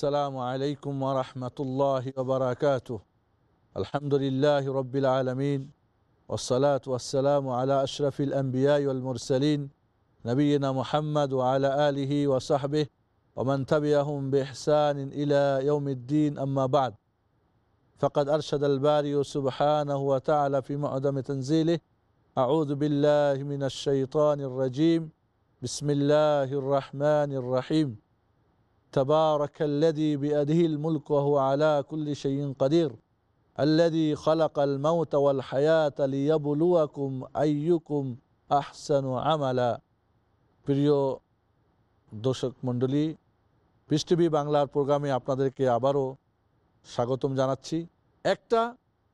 السلام عليكم ورحمة الله وبركاته. الحمد لله رب العالمين والصلاة والسلام على أشرف الأنبياء والمرسلين نبينا محمد وعلى آله وصحبه ومن تبعهم بإحسان إلى يوم الدين. أما بعد فقد أرشد الباري سبحانه وتعالى في معدم تنزيله أعوذ بالله من الشيطان الرجيم. بسم الله الرحمن الرحيم. تبارك الذي بيده الملك وهو على كل شيء قدير الذي خلق الموت والحياة ليبلوكم أيكم أحسن عملا প্রিয় দর্শক মণ্ডলী পিস টিভি বাংলার প্রোগ্রামে আপনাদেরকে আবারও স্বাগতম জানাচ্ছি একটা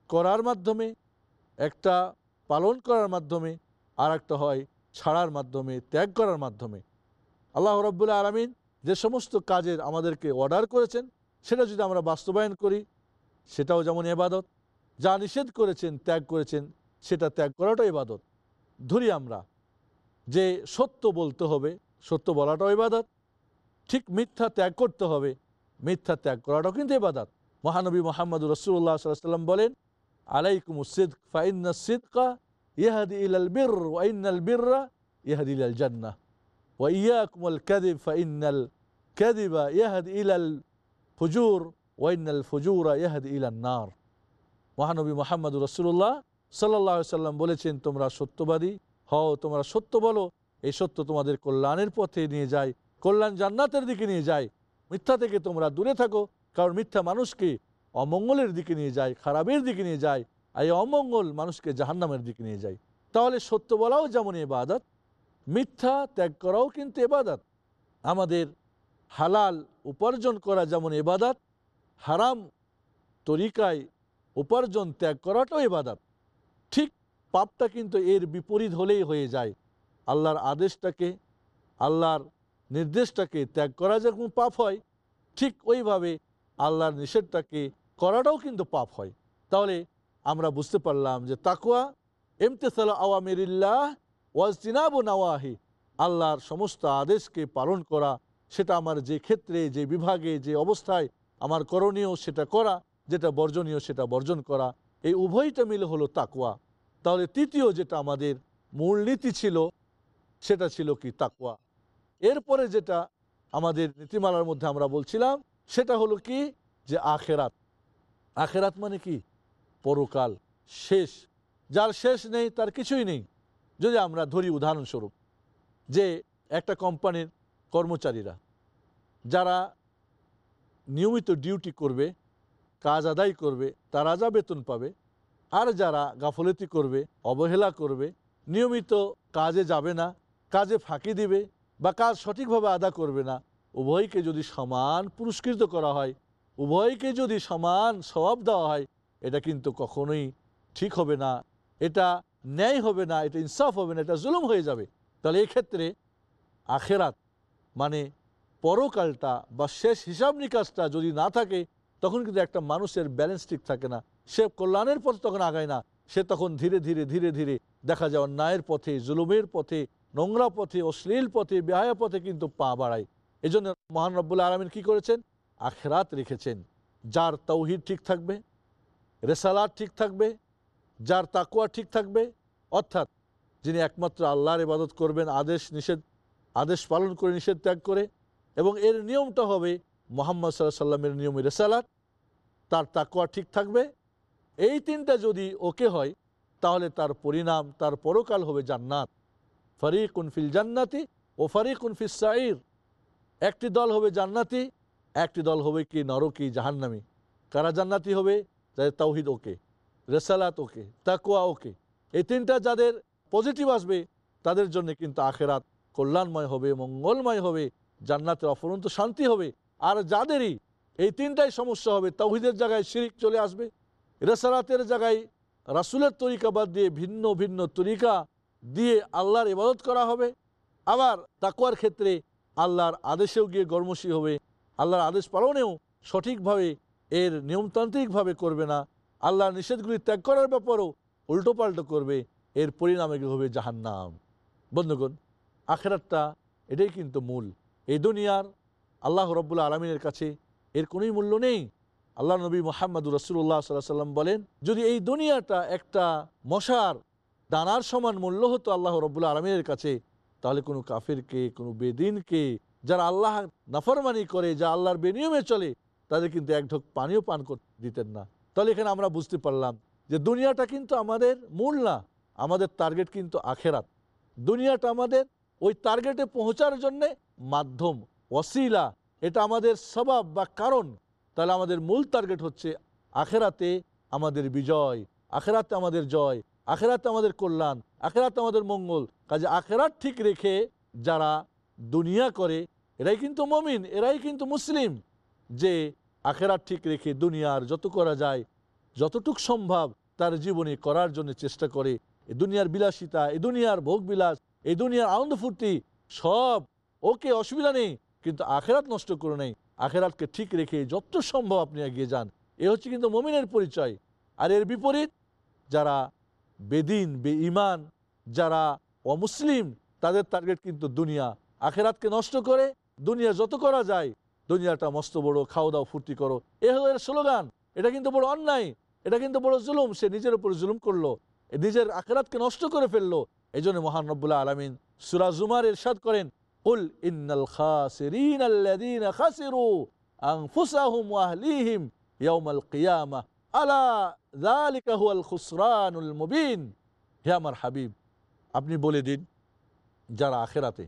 করার মাধ্যমে একটা পালন করার মাধ্যমে আর একটা হয় ছাড়ার মাধ্যমে ত্যাগ করার মাধ্যমে আল্লাহ রব্বুল্লাহ আলমিন যে সমস্ত কাজের আমাদেরকে অর্ডার করেছেন, সেটা যদি আমরা বাস্তবায়ন করি, সেটাও যেমন এবাদত। যা নিষেধ করেছেন, ত্যাগ করেছেন, সেটা ত্যাগ করাটাও এবাদত। ধরি আমরা যে সত্য বলতে হবে, সত্য বলাটাও এবাদত। ঠিক মিথ্যা ত্যাগ করতে হবে, মিথ্যা ত্যাগ করাটাও কিন্তু এবাদত। মহানবী মোহাম্মদ রসুল্লাহ সাল্লাম বলেন আলাইকুম সিদ ফাইন্না সিদকা ইহাদি ইলাল বীর ওয়াইনাল বীররা ইহাদি জান্না কাদিব ফাইনাল الكذب يهد إلى الفجور وإن الفجور يهد إلى النار মহানবী মোহাম্মদ রসুল্লাহ সাল্লাহ সাল্লাম বলেছেন তোমরা সত্যবাদী হও তোমরা সত্য বলো এই সত্য তোমাদের কল্যাণের পথে নিয়ে যায় কল্যাণ জান্নাতের দিকে নিয়ে যায় মিথ্যা থেকে তোমরা দূরে থাকো কারণ মিথ্যা মানুষকে অমঙ্গলের দিকে নিয়ে যায় খারাপের দিকে নিয়ে যায় আর এই অমঙ্গল মানুষকে জাহান্নামের দিকে নিয়ে যায় তাহলে সত্য বলাও যেমন এবাদত মিথ্যা ত্যাগ করাও কিন্তু এবাদাত আমাদের হালাল উপার্জন করা যেমন এবাদাত হারাম তরিকায় উপার্জন ত্যাগ করাটাও এবাদাত ঠিক পাপটা কিন্তু এর বিপরীত হলেই হয়ে যায়। আল্লাহর আদেশটাকে, আল্লাহর নির্দেশটাকে ত্যাগ করা যেরকম পাপ হয়, ঠিক ওইভাবে আল্লাহর নিষেধটাকে করাটাও কিন্তু পাপ হয়। তাহলে আমরা বুঝতে পারলাম যে তাকুয়া এমতেসাল আওয়ামিরিল্লাহ, ওয়াজতিনাবু নাওয়াহি, আল্লাহর সমস্ত আদেশকে পালন করা সেটা আমার যে ক্ষেত্রে, যে বিভাগে, যে অবস্থায় আমার করণীয় সেটা করা, যেটা বর্জনীয় সেটা বর্জন করা, এই উভয়টা মিলে হলো তাকুয়া তাহলে তৃতীয় যেটা আমাদের মূলনীতি ছিল, সেটা ছিল কি তাকুয়া এরপরে যেটা আমাদের নীতিমালার মধ্যে আমরা বলছিলাম, সেটা হলো কি? যে আখেরাত। আখেরাত মানে কি? পরকাল, শেষ। যার শেষ নেই, তার কিছুই নেই। যদি আমরা ধরি উদাহরণস্বরূপ, যে একটা কোম্পানির কর্মচারীরা, যারা নিয়মিত ডিউটি করবে, কাজ আদায় করবে, তারা যা বেতন পাবে, আর যারা গাফলতি করবে, অবহেলা করবে, নিয়মিত কাজে যাবে না, কাজে ফাঁকি দিবে বা কাজ সঠিকভাবে আদা করবে না, উভয়কে যদি সমান পুরস্কৃত করা হয়, উভয়কে যদি সমান স্বভাব দেওয়া হয়, এটা কিন্তু কখনোই ঠিক হবে না, এটা ন্যায় হবে না, এটা ইনসাফ হবে না, এটা জুলুম হয়ে যাবে। তাহলে এক্ষেত্রে আখেরাত মানে পরকালটা বা শেষ হিসাব নিকাশটা যদি না থাকে, তখন কিন্তু একটা মানুষের ব্যালেন্স ঠিক থাকে না। সে কল্যাণের পথে তখন আগায় না। সে তখন ধীরে ধীরে ধীরে ধীরে দেখা যায় অন্যায়ের পথে, জুলুমের পথে, নোংরা পথে, অশ্লীল পথে, বেহায়া পথে কিন্তু পা বাড়ায়। এই জন্য মহান রব্বুল্লা আলমিন কী করেছেন? আখেরাত রেখেছেন। যার তৌহিদ ঠিক থাকবে, রেসালাত ঠিক থাকবে, যার তাকুয়া ঠিক থাকবে, অর্থাৎ যিনি একমাত্র আল্লাহর ইবাদত করবেন, আদেশ নিষেধ আদেশ পালন করে, নিষেধ ত্যাগ করে এবং এর নিয়মটা হবে মোহাম্মদ সাল্লাহ সাল্লামের নিয়মে রেসালাত, তার তাকুয়া ঠিক থাকবে। এই তিনটা যদি ওকে হয়, তাহলে তার পরিণাম, তার পরকাল হবে জান্নাত। ফরিকুন ফিল জান্নাতি ও ফারিকুন ফিসাইর একটি দল হবে জান্নাতি, একটি দল হবে কি নরকি, জাহান্নামি। কারা জান্নাতি হবে? যাদের তাওহিদ ওকে, রেসালাত ওকে তাকুয়া ওকে। এই তিনটা যাদের পজিটিভ আসবে, তাদের জন্য কিন্তু আখেরাত কল্যাণময় হবে, মঙ্গলময় হবে, জান্নাতের অফরন্ত শান্তি হবে। আর যাদেরই এই তিনটাই সমস্যা হবে, তাওহিদের জায়গায় শিরিক চলে আসবে রেসারাতের জায়গায় রাসুলের তরিকা বাদ দিয়ে ভিন্ন ভিন্ন তরিকা দিয়ে আল্লাহর ইবাদত করা হবে। আবার তাকুয়ার ক্ষেত্রে আল্লাহর আদেশেও গিয়ে গর্মসী হবে। আল্লাহর আদেশ পালনেও সঠিকভাবে এর নিয়মতান্ত্রিকভাবে করবে না। আল্লাহর নিষেধগুলি ত্যাগ করার ব্যাপারও উল্টোপাল্টো করবে। এর পরিণামে হবে জাহান্নাম। বন্ধুগণ আখেরাতটা এটাই কিন্তু মূল। এই দুনিয়ার আল্লাহ রব্বুল্লা আলমিনের কাছে এর কোনোই মূল্য নেই। আল্লাহ নবী মোহাম্মদ রসুল্লাহ সাল্লাহ সাল্লাম বলেন, যদি এই দুনিয়াটা একটা মশার দানার সমান মূল্য হতো আল্লাহ রব্বুল্লা আলমিনের কাছে, তাহলে কোনো কাফিরকে, কোনো বেদিনকে যারা আল্লাহ নাফরমানি করে, যা আল্লাহর বেনিয়মে চলে, তাদের কিন্তু এক ঢোক পানিও পান দিতেন না। তাহলে এখানে আমরা বুঝতে পারলাম যে দুনিয়াটা কিন্তু আমাদের মূল না, আমাদের টার্গেট কিন্তু আখেরাত। দুনিয়াটা আমাদের ওই টার্গেটে পৌঁছার জন্যে মাধ্যম ওসিলা এটা আমাদের স্বভাব বা কারণ। তাহলে আমাদের মূল টার্গেট হচ্ছে আখেরাতে আমাদের বিজয়, আখেরাতে আমাদের জয়, আখেরাতে আমাদের কল্যাণ, আখেরাতে আমাদের মঙ্গল। কাজে আখেরাত ঠিক রেখে যারা দুনিয়া করে, এরাই কিন্তু মমিন, এরাই কিন্তু মুসলিম। যে আখেরাত ঠিক রেখে দুনিয়ার যত করা যায়, যতটুক সম্ভব তার জীবনে করার জন্য চেষ্টা করে। এ দুনিয়ার বিলাসিতা, এ দুনিয়ার ভোগ বিলাস এই দুনিয়ার আনন্দ ফুর্তি সব। ওকে অসুবিধা নেই, কিন্তু আখেরাত নষ্ট করে নেই। আখেরাতকে ঠিক রেখে যত সম্ভব আপনি এগিয়ে যান। এ হচ্ছে কিন্তু মমিনের পরিচয়। আর এর বিপরীত, যারা বেদিন বে ইমান যারা অমুসলিম, তাদের টার্গেট কিন্তু দুনিয়া। আখেরাতকে নষ্ট করে দুনিয়া যত করা যায়, দুনিয়াটা মস্ত বড় খাওয়া দাওয়া ফুর্তি করো। এ হলো এর স্লোগান। এটা কিন্তু বড় অন্যায়। এটা কিন্তু বড় জুলুম। সে নিজের উপর জুলুম করল। নিজের আখেরাতকে নষ্ট করে ফেলল। এই জন্য মহান রব্বুল্লাহ আলমিন সুরা জুমার ইরশাদ করেন قل إن الخاسرين الذين خسروا أنفسهم وأهليهم يوم القيامة ألا ذلك هو الخسران المبين হে আমার হাবিব আপনি বলে দিন যারা আখেরাতে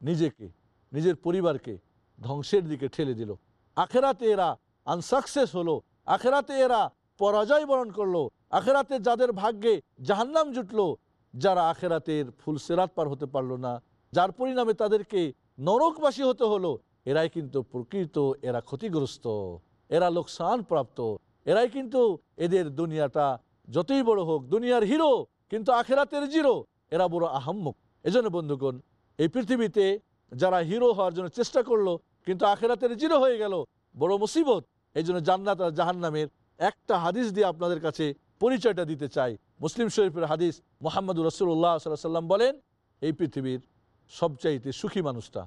নিজেকে নিজের পরিবারকে ধ্বংসের দিকে ঠেলে দিল আখেরাতে এরা আনসাকসেস হলো আখেরাতে এরা পরাজয় বরণ করলো আখেরাতে যাদের ভাগ্যে জাহান্নাম জুটলো যারা আখেরাতের ফুলসেরাত পার হতে পারল না, যার পরিণামে তাদেরকে নরকবাসী হতে হলো, এরাই কিন্তু প্রকৃত, এরা ক্ষতিগ্রস্ত, এরা লোকসান প্রাপ্ত এরাই কিন্তু এদের দুনিয়াটা যতই বড় হোক, দুনিয়ার হিরো, কিন্তু আখেরাতের জিরো, এরা বড় আহাম্মক। এজন্য বন্ধুগণ, এই পৃথিবীতে যারা হিরো হওয়ার জন্য চেষ্টা করল, কিন্তু আখেরাতের জিরো হয়ে গেল, বড় মুসিবত। এই জন্য জান্নাত আর জাহান্নামের একটা হাদিস দিয়ে আপনাদের কাছে পরিচয়টা দিতে চাই। মুসলিম শরীফের হাদিস মোহাম্মদ রসুল্লাহ সাল্লাম বলেন, এই পৃথিবীর সবচাইতে সুখী মানুষটা,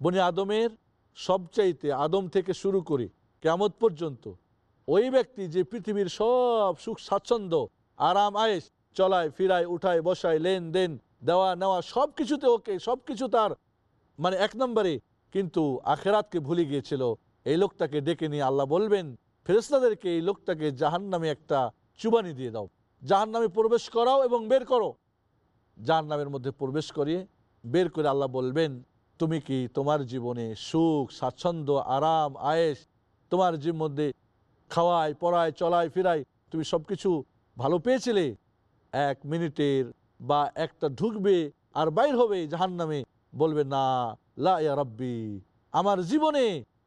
বনি আদমের সবচাইতে আদম থেকে শুরু করে কেমত পর্যন্ত ওই ব্যক্তি যে পৃথিবীর সব সুখ, স্বাচ্ছন্দ্য, আরাম আয়েস চলায়, ফিরায়, উঠায়, বসায়, লেনদেন, দেওয়া, নেওয়া সব কিছুতে ওকে সব কিছু তার মানে এক নম্বরে, কিন্তু আখেরাতকে ভুলে গিয়েছিল। এই লোকটাকে ডেকে নিয়ে আল্লাহ বলবেন ফেরেস্তাদেরকে এই লোকটাকে জাহান নামে একটা চুবানি দিয়ে দাও। জাহান নামে প্রবেশ করাও এবং বের করো। জাহান নামের মধ্যে প্রবেশ করিয়ে বের করে আল্লাহ বলবেন, তুমি কি তোমার জীবনে সুখ, স্বাচ্ছন্দ্য, আরাম আয়েস তোমার জীব মধ্যে খাওয়ায়, পড়ায়, চলায়, ফিরায়, তুমি সব কিছু ভালো পেয়েছিলে? এক মিনিটের বা একটা ঢুকবে আর বাইর হবে জাহান নামে বলবে, না, লা রব্বি, আমার জীবনে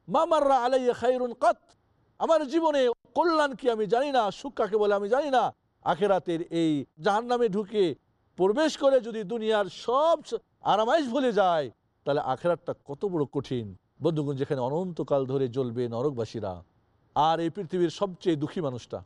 মামাররা আলাইয়া খাইরুন কাত, আমার জীবনে কল্যাণ কি আমি জানি না, সুখ কাকে বলে আমি জানি না আখেরাতের এই জাহান নামে ঢুকে প্রবেশ করে যদি দুনিয়ার সব আরামাইশ ভুলে যায়, তাহলে আখেরাতটা কত বড় কঠিন। বন্ধুগণ, যেখানে অনন্তকাল ধরে জ্বলবে নরকবাসীরা, আর এই পৃথিবীর সবচেয়ে দুঃখী মানুষটা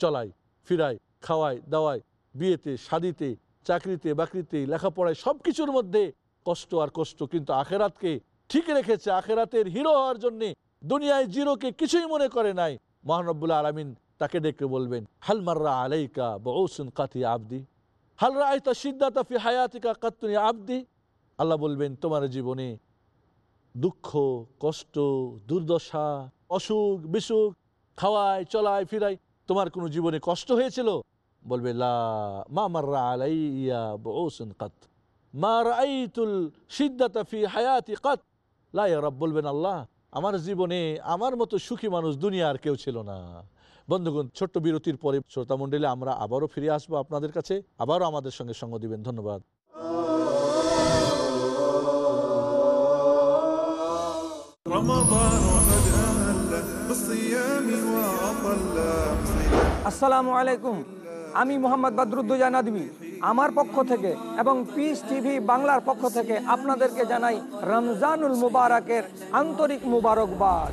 চলায় ফিরায়, খাওয়ায়, দাওয়ায়, বিয়েতে, শাদিতে, চাকরিতে, বাকরিতে, লেখাপড়ায় সব কিছুর মধ্যে কষ্ট আর কষ্ট, কিন্তু আখেরাতকে ঠিক রেখেছে আখেরাতের হিরো হওয়ার জন্যে দুনিয়ায় জিরোকে কিছুই মনে করে নাই। মহানব্বুল্লাহ আলমিন তাকে ডেকে বলবেন হালমার্রা আলাইকা বউসুন কাতি আবদি? হাল রায়তা সিদ্ধাতা ফি হায়াতিকা কাত্তুনি আবদি? আল্লাহ বলবেন, তোমার জীবনে দুঃখ, কষ্ট, দুর্দশা, অসুখ, বিসুখ, খাওয়ায়, চলায়, ফিরায়, তোমার কোনো জীবনে কষ্ট হয়েছিল? বলবে, লা, মা মাররা আলাইয়া বউসুন কাত। মা রাইতুল সিদ্দাতা ফি হায়াতি কাত। লাই রব, বলবেন, আল্লাহ, আমার জীবনে আমার মতো সুখী মানুষ দুনিয়া আর কেউ ছিল না। বন্ধুগণ, ছোট্ট বিরতির পরে শ্রোতামণ্ডলে আমরা আবারও ফিরে আসব আপনাদের কাছে। আবারও আমাদের সঙ্গে সঙ্গ দিবেন। ধন্যবাদ। আসসালামু আলাইকুম। আমি মোহাম্মদ বাদরুদ্দোজা নাদবি। আমার পক্ষ থেকে এবং পিস টিভি বাংলার পক্ষ থেকে আপনাদেরকে জানাই রমজানুল মুবারকের আন্তরিক মুবারকবাদ।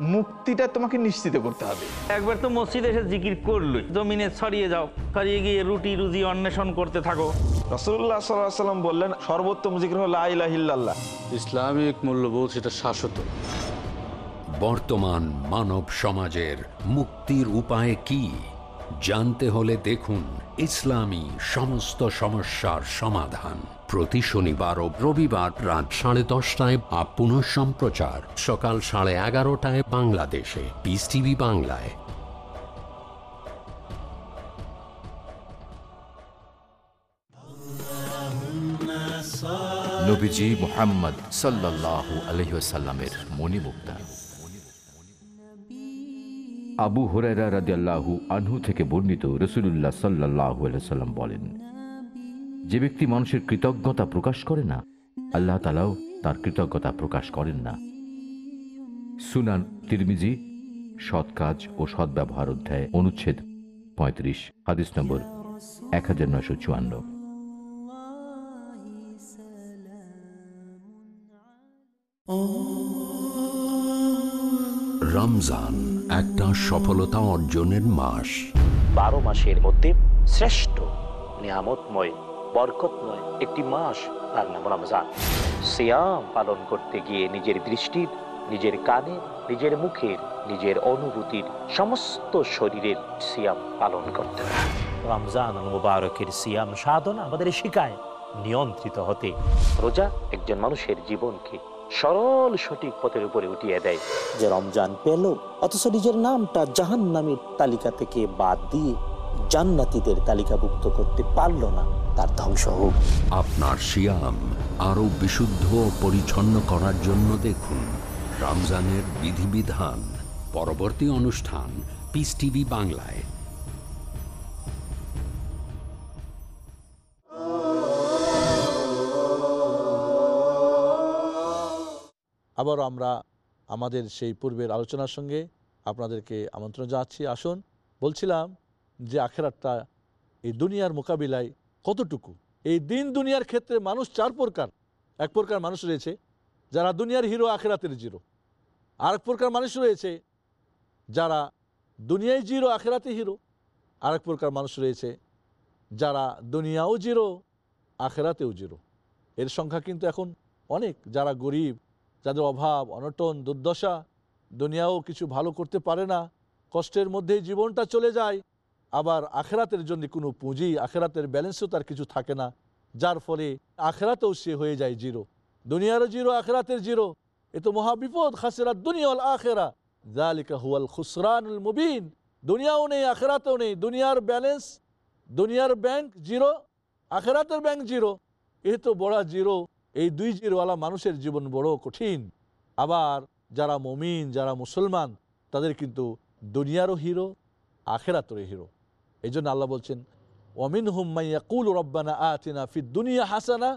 মুক্তিটা তোমাকে নিশ্চিত করতে হবে। একবার তো মসজিদে এসে জিকির করলই। জমিনে ছড়িয়ে যাও ছড়িয়ে গিয়ে রুটি রুজি অন্বেষণ করতে থাকো। রসুল্লাহ সাল্লাম বললেন সর্বোত্তম জিকির হল আল্লাহ ইসলামিক মূল্যবোধ সেটা শাশ্বত। বর্তমান মানব সমাজের মুক্তির উপায় কি? জানতে হলে দেখুন ইসলামী সমস্ত সমস্যার সমাধান। প্রতি শনিবার ও রবিবার রাত সাড়ে দশটায় বা পুনঃ সম্প্রচার, সকাল সাড়ে এগারোটায় বাংলাদেশে। পিস টিভি বাংলায়। নবীজি মোহাম্মদ সাল্লাহ আলহিসাল্লামের মণিমুক্তা। আবু হুরাইরা রাদিয়াল্লাহু আনহু থেকে বর্ণিত রসুল্লাহ সাল্লাহ সাল্লাম বলেন, যে ব্যক্তি মানুষের কৃতজ্ঞতা প্রকাশ করে না, আল্লাহ তালাও তার কৃতজ্ঞতা প্রকাশ করেন না। সুনান তিরমিজি, সৎ কাজ ও সৎ ব্যবহার অধ্যায়, অনুচ্ছেদ পঁয়ত্রিশ, হাদিস নম্বর এক হাজার নয়শো চুয়ান্ন। রমজান একটা সফলতা অর্জনের মাস। বারো মাসের মধ্যে শ্রেষ্ঠ নিয়ামতময় বরকতময় একটি মাস তার নাম রমজান। সিয়াম পালন করতে গিয়ে নিজের দৃষ্টির নিজের কানের নিজের মুখের নিজের অনুভূতির সমস্ত শরীরের সিয়াম পালন করতে রমজান মুবারকের সিয়াম সাধনা আমাদের শিখায় নিয়ন্ত্রিত হতে। রোজা একজন মানুষের জীবনকে সরল সঠিক পথের উপরে উঠিয়ে দেয়। যে রমজান পেল অথচ নিজের নামটা জাহান নামের তালিকা থেকে বাদ দিয়ে জান্নাতীদের তালিকাভুক্ত করতে পারল না তার ধ্বংস হোক। আপনার সিয়াম আরও বিশুদ্ধ ও পরিচ্ছন্ন করার জন্য দেখুন রমজানের বিধিবিধান। পরবর্তী অনুষ্ঠান পিস টিভি বাংলায়। আবারও আমরা আমাদের সেই পূর্বের আলোচনার সঙ্গে আপনাদেরকে আমন্ত্রণ জানাচ্ছি। আসুন, বলছিলাম যে আখেরাতটা এই দুনিয়ার মোকাবিলায় কতটুকু? এই দিন দুনিয়ার ক্ষেত্রে মানুষ চার প্রকার। এক প্রকার মানুষ রয়েছে, যারা দুনিয়ার হিরো, আখেরাতের জিরো। আর এক প্রকার মানুষ রয়েছে, যারা দুনিয়ায় জিরো, আখেরাতে হিরো। আর এক প্রকার মানুষ রয়েছে, যারা দুনিয়াও জিরো, আখেরাতেও জিরো। এর সংখ্যা কিন্তু এখন অনেক। যারা গরিব যাদের অভাব, অনটন, দুর্দশা, দুনিয়াও কিছু ভালো করতে পারে না, কষ্টের মধ্যেই জীবনটা চলে যায়। আবার আখেরাতের জন্য কোনো পুঁজি, আখেরাতের ব্যালেন্সও তার কিছু থাকে না, যার ফলে আখেরাতেও সে হয়ে যায় জিরো। দুনিয়ারও জিরো, আখেরাতের জিরো। এ তো মহাবিপদ খাসেরা দুনিয়াল আখেরা। জালিকা হুয়াল খুসরানুল মুবিন। দুনিয়াও নেই, আখেরাতেও নেই। দুনিয়ার ব্যালেন্স, দুনিয়ার ব্যাংক জিরো, আখেরাতের ব্যাংক জিরো। এ তো বড় জিরো। এই দুই জিরোওয়ালা মানুষের জীবন বড় কঠিন। আবার যারা মমিন, যারা মুসলমান, তাদের কিন্তু দুনিয়ারও হিরো, আখেরাতেরও হিরো। এই জন্য আল্লাহ বলছেন ওমিন হুম্মাইয়াকুল রব্বানা আতিনা ফি দুনিয়া হাসানা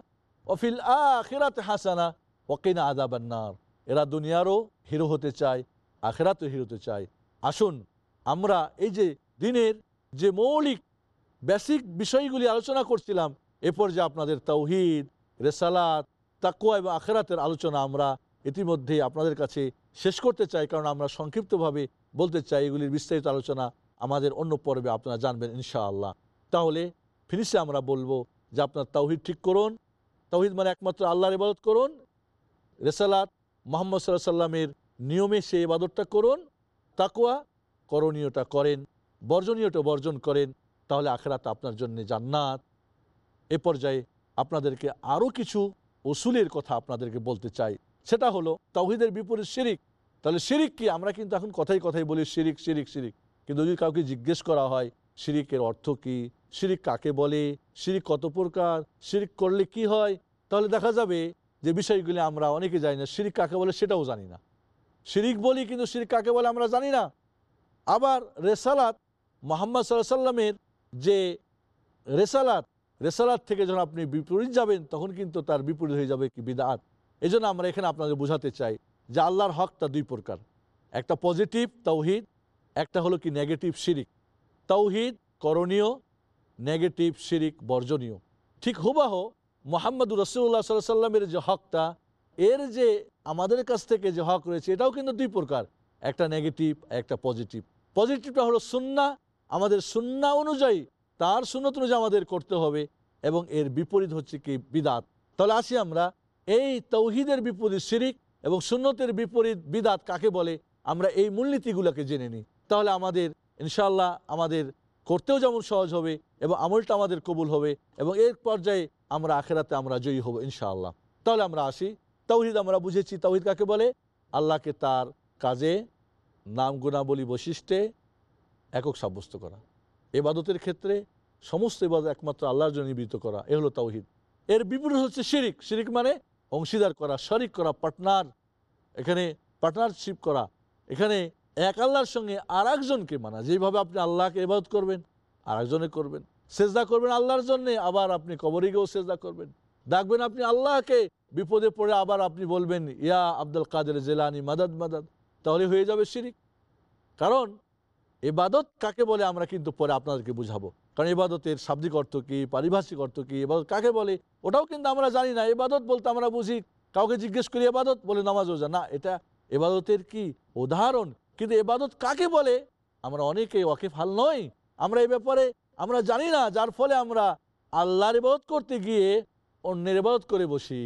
ওফিল আখিরাত হাসানা ওকিনা আদাবান্নার এরা দুনিয়ারও হিরো হতে চায় আখেরাতেও হিরো হতে চায়। আসুন, আমরা এই যে দিনের যে মৌলিক, বেসিক বিষয়গুলি আলোচনা করছিলাম, এ যে আপনাদের তৌহিদ, রেসালাত তাকুয়া এবং আখেরাতের আলোচনা আমরা ইতিমধ্যে আপনাদের কাছে শেষ করতে চাই, কারণ আমরা সংক্ষিপ্তভাবে বলতে চাই এগুলির বিস্তারিত আলোচনা আমাদের অন্য পর্বে আপনারা জানবেন ইনশাআল্লাহ। তাহলে ফিনিশে আমরা বলব যে আপনার তাওহিদ ঠিক করুন, তাওহিদ মানে একমাত্র আল্লাহর ইবাদত করুন, রেসালাত মোহাম্মদ সাল্লাহ সাল্লামের নিয়মে সে এবাদতটা করুন তাকুয়া করণীয়টা করেন, বর্জনীয়টা বর্জন করেন, তাহলে আখেরাত আপনার জন্য জান্নাত। এ পর্যায়ে আপনাদেরকে আরও কিছু ওসুলের কথা আপনাদেরকে বলতে চাই। সেটা হলো, তাওহিদের বিপরীত শিরিক। তাহলে শিরিক কি? আমরা কিন্তু এখন কথাই কথাই বলি শিরিক শিরিক শিরিক। কিন্তু যদি কাউকে জিজ্ঞেস করা হয়, শিরিকের অর্থ কি? শিরিক কাকে বলে? শিরিক কত প্রকার? শিরিক করলে কি হয়? তাহলে দেখা যাবে যে বিষয়গুলি আমরা অনেকে জানি না, শিরিক কাকে বলে সেটাও জানি না। শিরিক বলি কিন্তু শিরিক কাকে বলে আমরা জানি না। আবার রেসালাত, মোহাম্মদ সাল্লাহ সাল্লামের যে রেসালাত রেসালাত থেকে যখন আপনি বিপরীত যাবেন, তখন কিন্তু তার বিপরীত হয়ে যাবে কি বিদাত। এই আমরা এখানে আপনাদের বোঝাতে চাই যে আল্লাহর হকটা দুই প্রকার। একটা পজিটিভ তৌহিদ একটা হলো কি নেগেটিভ শিরিক। তৌহিদ করণীয়, নেগেটিভ শিরিক বর্জনীয়। ঠিক হুবাহ মোহাম্মদুর রসুল্লাহ সাল্লাহ সাল্লামের যে হকটা, এর যে আমাদের কাছ থেকে যে হক রয়েছে, এটাও কিন্তু দুই প্রকার। একটা নেগেটিভ, একটা পজিটিভ। পজিটিভটা হলো সুন্না আমাদের সুন্না অনুযায়ী তার সুন্নত অনুযায়ী আমাদের করতে হবে এবং এর বিপরীত হচ্ছে কি? বিদাত। তাহলে আসি আমরা, এই তৌহিদের বিপরীত শিরিক এবং সুন্নতের বিপরীত বিদাত কাকে বলে? আমরা এই মূলনীতিগুলোকে জেনে নিই। তাহলে আমাদের ইনশাল্লাহ আমাদের করতেও যেমন সহজ হবে এবং আমলটা আমাদের কবুল হবে এবং এর পর্যায়ে আমরা আখেরাতে আমরা জয়ী হব, ইনশাআল্লাহ। তাহলে আমরা আসি। তৌহিদ আমরা বুঝেছি। তৌহিদ কাকে বলে? আল্লাহকে তার কাজে নাম গুণাবলী বৈশিষ্ট্যে একক সাব্যস্ত করা। এবাদতের ক্ষেত্রে সমস্ত এবাদত একমাত্র আল্লাহর জন্য নিবৃত্ত করা, এ হলো তাওহিদ। এর বিপরীত হচ্ছে শিরিক। শিরিক মানে অংশীদার করা, শরিক করা, পার্টনার। এখানে পার্টনারশিপ করা। এখানে এক আল্লাহর সঙ্গে আর একজনকে মানা, যেভাবে আপনি আল্লাহকে এবাদত করবেন আর একজনে করবেন। সেজদা করবেন আল্লাহর জন্যে, আবার আপনি কবরে গিয়েও সেজদা করবেন। ডাকবেন আপনি আল্লাহকে, বিপদে পড়ে আবার আপনি বলবেন, ইয়া আব্দুল কাদের জেলানি, মাদাদ মাদাদ। তাহলে হয়ে যাবে শিরিক। কারণ এবাদত কাকে বলে আমরা কিন্তু পরে আপনাদেরকে বুঝাবো। কারণ এবাদতের শাব্দিক অর্থ কী, পারিভাষিক অর্থ কী এবাদত কাকে বলে, ওটাও কিন্তু আমরা জানি না। এবাদত বলতে আমরা বুঝি, কাউকে জিজ্ঞেস করি এবাদত বলে নামাজ ওজা না, এটা এবাদতের কি উদাহরণ? কিন্তু এবাদত কাকে বলে? আমরা অনেকে ওয়াকিফ হাল নয় আমরা এই ব্যাপারে আমরা জানি না, যার ফলে আমরা আল্লাহর ইবাদত করতে গিয়ে অন্যের ইবাদত করে বসি।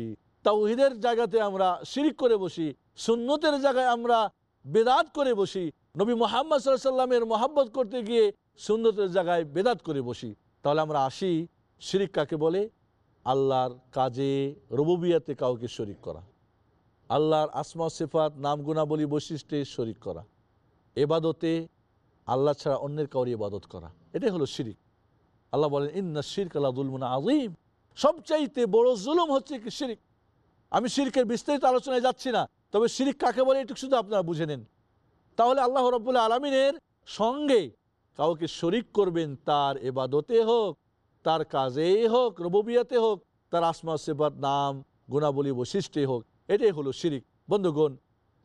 তাওহিদের জায়গাতে আমরা শিরিক করে বসি, সুন্নতের জায়গায় আমরা বেদাত করে বসি। নবী মোহাম্মদ সাল্লামের মহাব্বত করতে গিয়ে সুন্নতের জায়গায় বেদাত করে বসি। তাহলে আমরা আসি শিরিক কাকে বলে? আল্লাহর কাজে, রবুবিয়াতে কাউকে শরিক করা। আল্লাহর আসমা সেফাত, নাম গুণাবলী বৈশিষ্ট্যে শরিক করা। এবাদতে আল্লাহ ছাড়া অন্যের কাউরি ইবাদত করা। এটাই হলো শিরিক। আল্লাহ বলেন, ইন্না শিরক আল্লাহ দুলমুনা আজিম সবচাইতে বড় জুলুম হচ্ছে কি শিরিক। আমি শিরকের বিস্তারিত আলোচনায় যাচ্ছি না, তবে শিরিক কাকে বলে, এটুকু শুধু আপনারা বুঝে নেন। তাহলে আল্লাহ রব্বুল্লা আলমিনের সঙ্গে কাউকে শরিক করবেন, তার এবাদতে হোক, তার কাজেই হোক, রববিয়াতে হোক, তার আসমা সেবাত নাম, গুণাবলী, বৈশিষ্ট্যে হোক, এটাই হলো শিরিক। বন্ধুগণ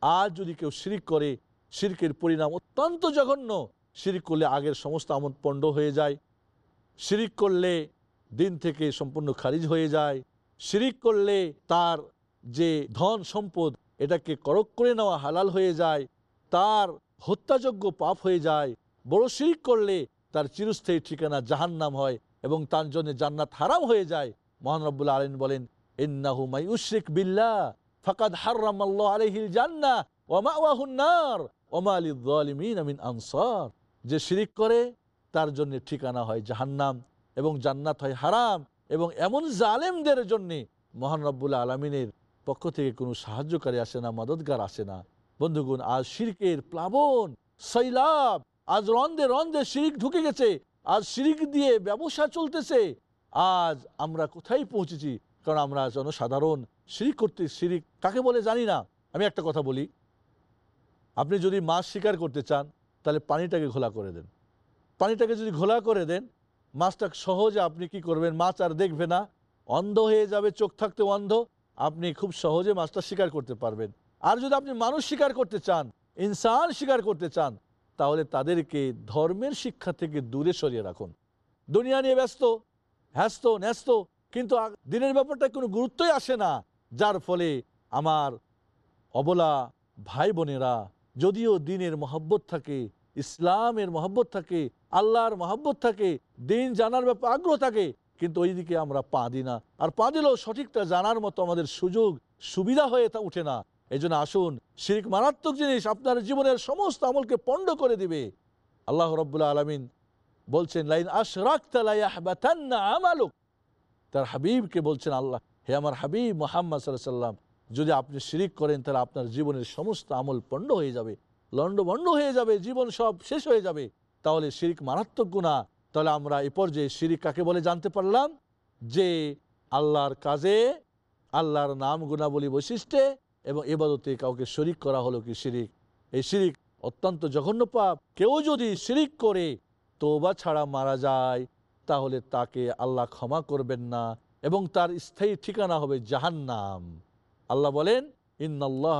আজ যদি কেউ শিরিক করে, শিরকের পরিণাম অত্যন্ত জঘন্য। শিরিক করলে আগের সমস্ত আমদ পণ্ড হয়ে যায়। শিরিক করলে দিন থেকে সম্পূর্ণ খারিজ হয়ে যায়। শিরিক করলে তার যে ধন সম্পদ, এটাকে করক করে নেওয়া হালাল হয়ে যায়। তার হত্যাযোগ্য পাপ হয়ে যায়। বড় শিরিক করলে তার চিরস্থায়ী ঠিকানা জাহান্নাম হয় এবং তার জন্য জান্নাত হারাম হয়ে যায়। মহান রব্বুল্লা আলীন বলেন, ইন্নাহু মাই উশরিক বিল্লাহ, ফাকাদ হারামাল্লাহ আলাইহিল জান্নাহ ওয়া মাওয়াহুন নার ওয়া মা লিয-যালিমিন মিন আনসার। যে শিরিক করে, তার জন্য ঠিকানা হয় জাহান্নাম এবং জান্নাত হয় হারাম এবং এমন জালেমদের জন্যে মহান রব্বুল্লা আলমিনের পক্ষ থেকে কোনো সাহায্যকারী আসে না মদতগার আসে না। বন্ধুগণ, আজ শিরকের প্লাবন, সৈলাব, আজ রন্দে রন্দে শিরিক ঢুকে গেছে, আজ শিরিক দিয়ে ব্যবসা চলতেছে। আজ আমরা কোথায় পৌঁছেছি? কারণ আমরা জনসাধারণ শিরিক করতে, শিরিক কাকে বলে জানি না। আমি একটা কথা বলি। আপনি যদি মাছ শিকার করতে চান, তাহলে পানিটাকে ঘোলা করে দেন। পানিটাকে যদি ঘোলা করে দেন, মাছটা সহজে আপনি কি করবেন? মাছ আর দেখবে না। অন্ধ হয়ে যাবে, চোখ থাকতে অন্ধ। আপনি খুব সহজে মাছটা শিকার করতে পারবেন। আর যদি আপনি মানুষ স্বীকার করতে চান, ইনসান স্বীকার করতে চান, তাহলে তাদেরকে ধর্মের শিক্ষা থেকে দূরে সরিয়ে রাখুন। দুনিয়া নিয়ে ব্যস্ত, হ্যাস্ত, ন্যস্ত, কিন্তু দিনের ব্যাপারটা কোনো গুরুত্বই আসে না, যার ফলে আমার অবলা ভাই বোনেরা যদিও দিনের মহব্বত থাকে, ইসলামের মহব্বত থাকে, আল্লাহর মহব্বত থাকে, দিন জানার ব্যাপার আগ্রহ থাকে, কিন্তু ওই দিকে আমরা পা দিই না। আর পা দিলেও সঠিকটা জানার মতো আমাদের সুযোগ, সুবিধা হয়ে তা উঠে না। এই জন্য আসুন, শিরিক মারাত্মক জিনিস আপনার জীবনের সমস্ত আমলকে পণ্ড করে দিবে। আল্লাহ রব্বুল্লা আলমিন বলছেন, লাইন আশরাক্তালাইয়াহবাতান্না আমালুক। তার হাবিবকে বলছেন, আল্লাহ, হে আমার হাবিব মোহাম্মদ সাল্লাম যদি আপনি শিরিক করেন, তাহলে আপনার জীবনের সমস্ত আমল পণ্ড হয়ে যাবে। লণ্ডভণ্ড হয়ে যাবে, জীবন সব শেষ হয়ে যাবে। তাহলে শিরিক মারাত্মক গুণা তাহলে আমরা এ পর্যায়ে শিরিক কাকে বলে জানতে পারলাম? যে আল্লাহর কাজে, আল্লাহর নাম গুণাবলী বৈশিষ্ট্যে এবং এবাদতে কাউকে শরিক করা হলো কি শিরিক? এই শিরিক অত্যন্ত জঘন্য পাপ। কেউ যদি শিরিক করে তোবা ছাড়া মারা যায়, তাহলে তাকে আল্লাহ ক্ষমা করবেন না এবং তার স্থায়ী ঠিকানা হবে জাহান্নাম। আল্লাহ বলেন ইন্নআল্লাহ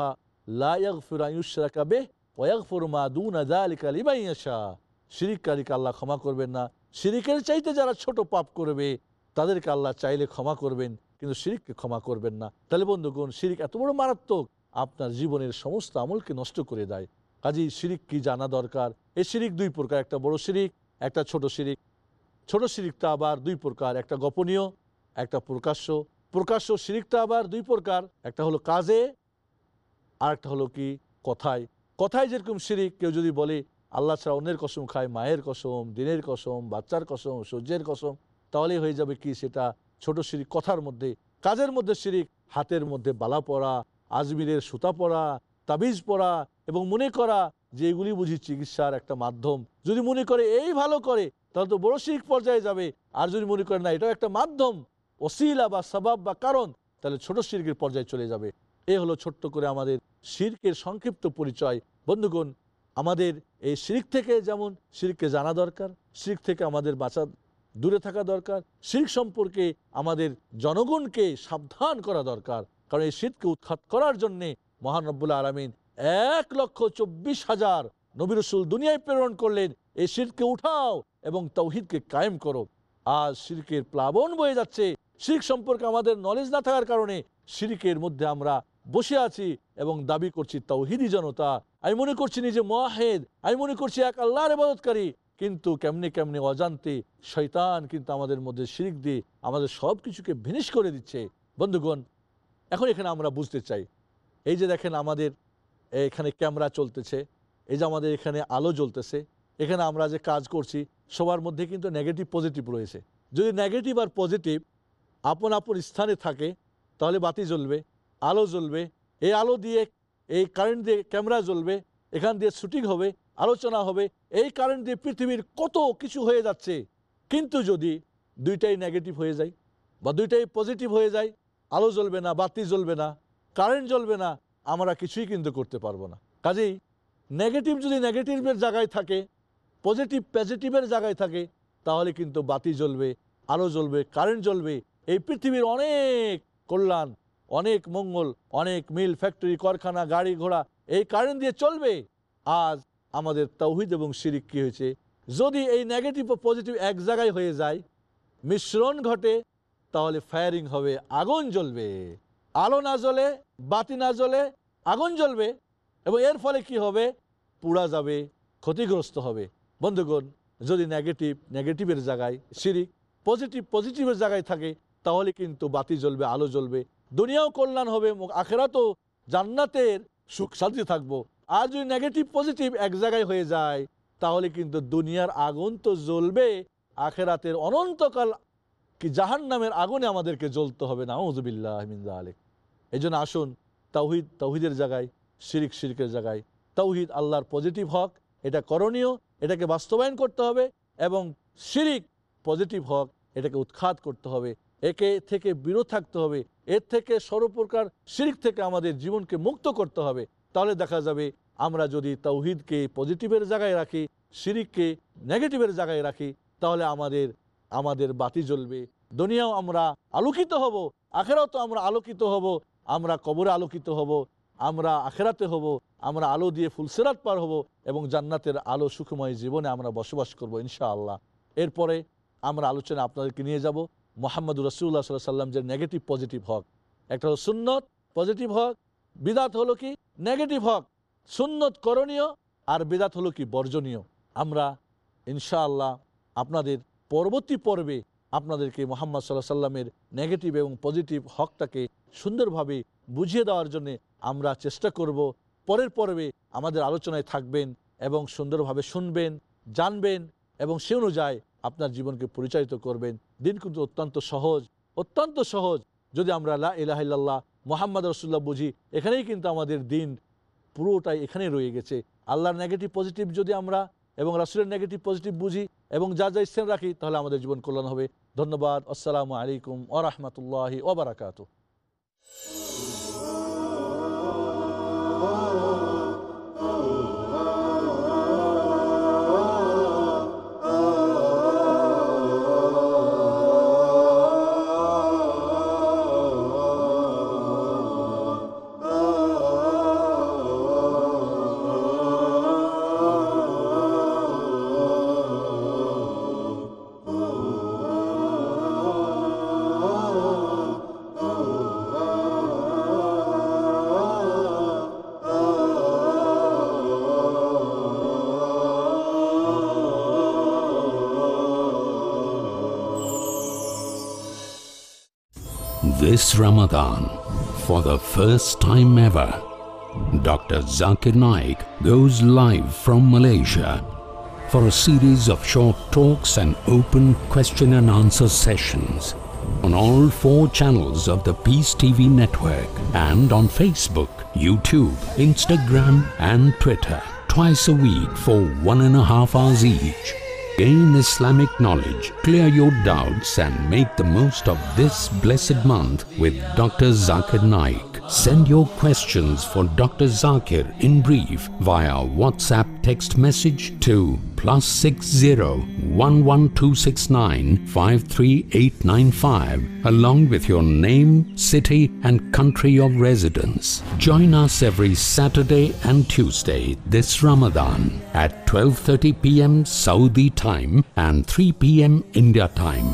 আল্লাহ ক্ষমা করবেন না। শিরিকের চাইতে যারা ছোট পাপ করবে, তাদেরকে আল্লাহ চাইলে ক্ষমা করবেন। কিন্তু শিরিককে ক্ষমা করবেন না। তাহলে বন্ধুগণ, শিরিক এত বড় মারাত্মক, আপনার জীবনের সমস্ত আমলকে নষ্ট করে দেয়। কাজেই শিরিক কি জানা দরকার? এই শিরিক দুই প্রকার, একটা বড় শিরিক, একটা ছোট শিরিক। ছোট শিরিকটা আবার দুই প্রকার, একটা গোপনীয়, একটা প্রকাশ্য। প্রকাশ্য শিরিকটা আবার দুই প্রকার, একটা হলো কাজে আর একটা হলো কি? কথায়। কথায় যেরকম শিরিক, কেউ যদি বলে, আল্লাহ ছাড়া অন্যের কসম খায়, মায়ের কসম, দিনের কসম, বাচ্চার কসম সূর্যের কসম তাহলেই হয়ে যাবে কি? সেটা ছোট শিরিক কথার মধ্যে, কাজের মধ্যে শিরিক হাতের মধ্যে বালা পড়া আজমিরের সুতা পড়া তাবিজ পড়া এবং মনে করা যে এগুলি বুঝি চিকিৎসার একটা মাধ্যম। যদি মনে করে এই ভালো করে, তাহলে তো বড় শিরিক পর্যায়ে যাবে। আর যদি মনে করে না, এটাও একটা মাধ্যম, ওসিলা বা সবাব বা কারণ, তাহলে ছোট শিরকের পর্যায়ে চলে যাবে। এ হলো ছোট্ট করে আমাদের শিরকের সংক্ষিপ্ত পরিচয়। বন্ধুগণ, আমাদের এই শিরিক থেকে যেমন শিরককে জানা দরকার, শিরিক থেকে আমাদের বাঁচা দূরে থাকা দরকার শিরিক সম্পর্কে আমাদের জনগণকে সাবধান করা দরকার। কারণ এই শীতকে উৎখাত করার জন্যে মহানব্বুল্লা আলমিন এক লক্ষ চব্বিশ হাজার নবী রসুল দুনিয়ায় প্রেরণ করলেন, এই শীতকে উঠাও এবং তৌহিদকে কায়েম করো। আজ শিরকের প্লাবন বয়ে যাচ্ছে। শিরিক সম্পর্কে আমাদের নলেজ না থাকার কারণে শিরিকের মধ্যে আমরা বসে আছি এবং দাবি করছি তৌহিদি জনতা। আমি মনে করছি নিজে মহাহেদ আমি মনে করছি এক আল্লাহর ইবাদতকারী। কিন্তু কেমনে কেমনে অজান্তে শৈতান কিন্তু আমাদের মধ্যে শিরিক দিয়ে আমাদের সব কিছুকে ভিনিশ করে দিচ্ছে। বন্ধুগণ, এখন এখানে আমরা বুঝতে চাই, এই যে দেখেন আমাদের এখানে ক্যামেরা চলতেছে, এই যে আমাদের এখানে আলো জ্বলতেছে, এখানে আমরা যে কাজ করছি, সবার মধ্যে কিন্তু নেগেটিভ পজিটিভ রয়েছে। যদি নেগেটিভ আর পজিটিভ আপন আপন স্থানে থাকে, তাহলে বাতি জ্বলবে, আলো জ্বলবে, এই আলো দিয়ে, এই কারেন্ট দিয়ে ক্যামেরা জ্বলবে, এখান দিয়ে শুটিং হবে, আলোচনা হবে এই কারেন্ট দিয়ে পৃথিবীর কত কিছু হয়ে যাচ্ছে, কিন্তু যদি দুইটাই নেগেটিভ হয়ে যায় বা দুইটাই পজিটিভ হয়ে যায়, আলো জ্বলবে না, বাতি জ্বলবে না কারেন্ট জ্বলবে না, আমরা কিছুই কিন্তু করতে পারব না। কাজেই নেগেটিভ যদি নেগেটিভের জায়গায় থাকে পজিটিভ পজিটিভের জায়গায় থাকে, তাহলে কিন্তু বাতি জ্বলবে, আলো জ্বলবে কারেন্ট জ্বলবে, এই পৃথিবীর অনেক কল্যাণ, অনেক মঙ্গল, অনেক মিল ফ্যাক্টরি কারখানা, গাড়ি, ঘোড়া, এই কারেন্ট দিয়ে চলবে। আজ আমাদের তৌহিদ এবং শিরিক কী হয়েছে? যদি এই নেগেটিভ ও পজিটিভ এক জায়গায় হয়ে যায়, মিশ্রণ ঘটে, তাহলে ফায়ারিং হবে, আগুন জ্বলবে। আলো না জ্বলে, বাতি না জ্বলে, আগুন জ্বলবে। এবং এর ফলে কি হবে? পুড়া যাবে, ক্ষতিগ্রস্ত হবে। বন্ধুগণ, যদি নেগেটিভ নেগেটিভের জায়গায় শিরিক পজিটিভ পজিটিভের জায়গায় থাকে, তাহলে কিন্তু বাতি জ্বলবে, আলো জ্বলবে। দুনিয়াও কল্যাণ হবে, আখেরাতেও জান্নাতের সুখ শান্তি থাকব। আর যদি নেগেটিভ পজিটিভ এক জায়গায় হয়ে যায়। তাহলে কিন্তু দুনিয়ার আগুন তো জ্বলবে, আখেরাতের অনন্তকাল কি জাহান নামের আগুনে আমাদেরকে জ্বলতে হবে না? ওজবিল্লাহ আলেক এই জন্য আসুন, তাওহিদ, তাওহিদের জায়গায়, শিরিক শিরিকের জায়গায়। তাওহিদ আল্লাহর পজিটিভ হক, এটা করণীয়, এটাকে বাস্তবায়ন করতে হবে এবং শিরিক পজিটিভ হক, এটাকে উৎখাত করতে হবে। একে থেকে বিরত থাকতে হবে, এর থেকে সর্বপ্রকার শিরিক থেকে আমাদের জীবনকে মুক্ত করতে হবে। তাহলে দেখা যাবে আমরা যদি তৌহিদকে পজিটিভের জায়গায় রাখি, শিরিককে নেগেটিভের জায়গায় রাখি, তাহলে আমাদের আমাদের বাতি জ্বলবে। দুনিয়াও আমরা আলোকিত হব আখেরাও তো আমরা আলোকিত হব, আমরা কবরে আলোকিত হব, আমরা আখেরাতে হব, আমরা আলো দিয়ে ফুলসেরাত পার হব এবং জান্নাতের আলো সুখময় জীবনে আমরা বসবাস করব ইনশাআল্লাহ। এরপরে আমরা আলোচনা আপনাদেরকে নিয়ে যাব, মোহাম্মদ রসুল্লাহ সাল্লাহ সাল্লাম যে নেগেটিভ পজিটিভ হক। একটা হলো সুন্নত, পজিটিভ হক, বিদাত হলো কি? নেগেটিভ হক। সুন্নত করণীয় আর বেদাত হলো কি বর্জনীয়। আমরা, ইনশাআল্লাহ, আপনাদের পরবর্তী পর্বে আপনাদেরকে মোহাম্মদ সাল্লাহ সাল্লামের নেগেটিভ এবং পজিটিভ হকটাকে সুন্দরভাবে বুঝিয়ে দেওয়ার জন্যে আমরা চেষ্টা করব। পরের পর্বে আমাদের আলোচনায় থাকবেন এবং সুন্দরভাবে শুনবেন, জানবেন এবং সে অনুযায়ী আপনার জীবনকে পরিচালিত করবেন। দিন কিন্তু অত্যন্ত সহজ। অত্যন্ত সহজ। যদি আমরা লা ইলাহিল্লাহ মোহাম্মদ রসুল্লাহ বুঝি, এখানেই কিন্তু আমাদের দিন পুরোটাই এখানেই রয়ে গেছে। আল্লাহর নেগেটিভ পজিটিভ যদি আমরা এবং রাসুলের নেগেটিভ পজিটিভ বুঝি এবং যা যা স্থান রাখি, তাহলে আমাদের জীবন কল্যাণ হবে। ধন্যবাদ। আসসালামু আলাইকুম আ রহমতুল্লাহি ওবরাকাত This Ramadan, for the first time ever, Dr. Zakir Naik goes live from Malaysia for a series of short talks and open question and answer sessions on all four channels of the Peace TV network and on Facebook, YouTube, Instagram, and Twitter. Twice a week for one and a half hours each. Gain Islamic knowledge, clear your doubts, and make the most of this blessed month with Dr. Zakir Naik. Send your questions for Dr. Zakir in brief via WhatsApp text message to plus six zero one one two six nine five three eight nine five along with your name, city, and country of residence. Join us every Saturday and Tuesday this Ramadan at 12:30 p.m. Saudi time and 3 p.m. India time.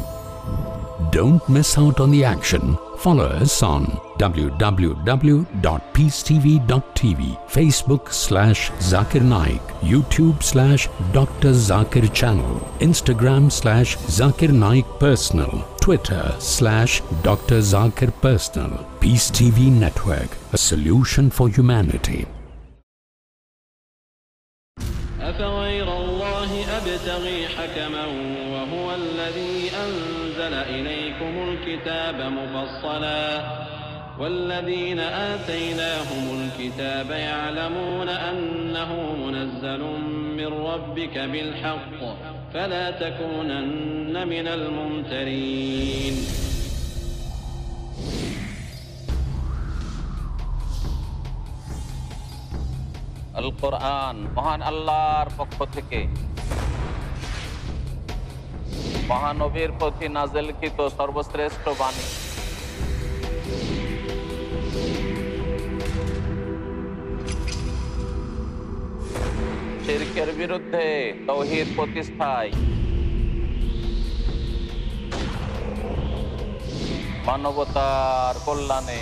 Don't miss out on the action. Follow us on www.peacetv.tv, Facebook slash Zakir Naik, YouTube slash Dr. Zakir Channel, Instagram slash Zakir Naik Personal, Twitter slash Dr. Zakir Personal. Peace TV Network, a solution for humanity. مفصلا والذين آتيناهم الكتاب يعلمون أنه منزل من ربك بالحق فلا تكونن من الممترين আল কোরআন মহান আল্লাহর পক্ষ থেকে মহানবীর প্রতি নাজেলকৃত সর্বশ্রেষ্ঠ বাণী। শিরকের বিরুদ্ধে তৌহিদ প্রতিষ্ঠায়। মানবতার কল্যাণে